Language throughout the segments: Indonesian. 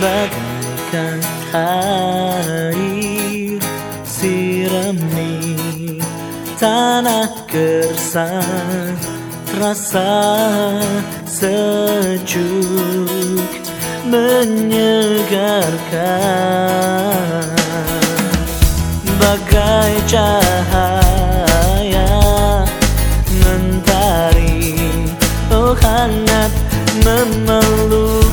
bagaikan air sirami tanah gersang terasa sejuk menyegarkan bagai cahaya mentari. Oh hangat memelukku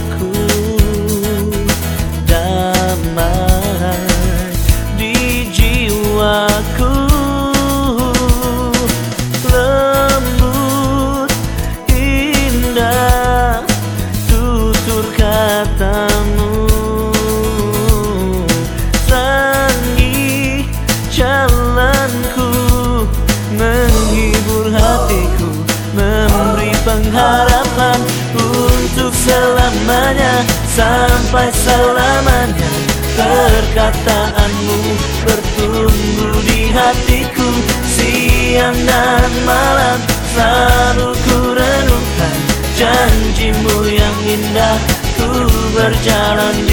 selamanya sampai selamanya. Perkataanmu bertumbuh di hatiku siang dan malam. Selalu ku renungkan janjimu yang indah ku berjalan di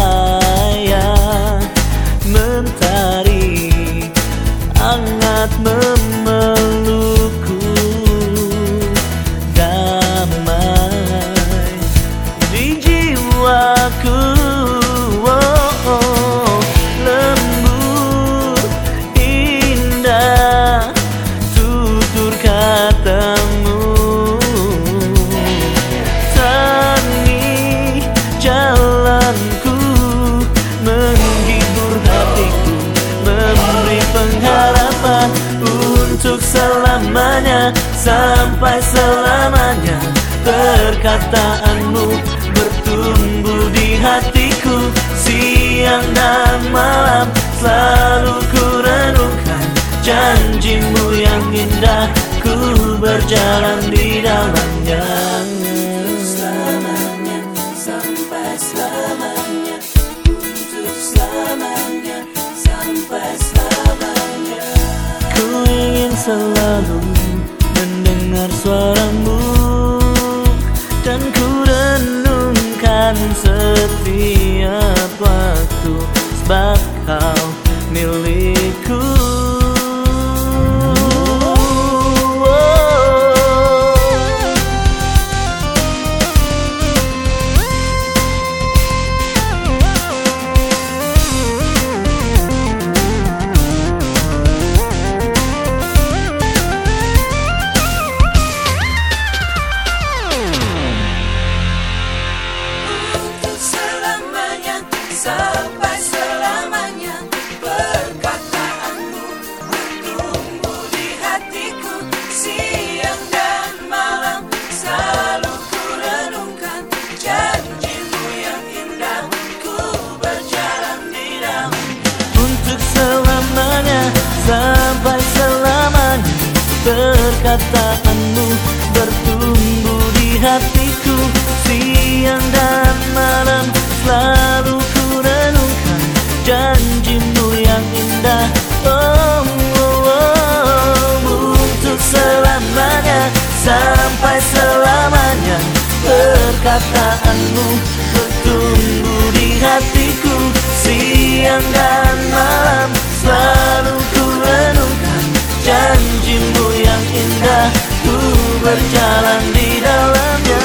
sampai selamanya perkataanmu bertumbuh di hatiku. Siang dan malam selalu ku renungkan janjimu yang indah ku berjalan di dalamnya. Selamanya sampai selamanya untuk selamanya sampai selamanya. Ku ingin selalu Perkataanmu bertumbuh di hatiku Siang dan malam Selalu ku renungkan Janjimu yang indah oh, oh, oh. Untuk selamanya Sampai selamanya Perkataanmu bertumbuh di hatiku Siang dan malam selalu ku renungkan janjimu yang indah Ku berjalan di dalamnya.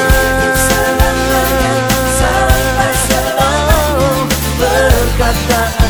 Berkataan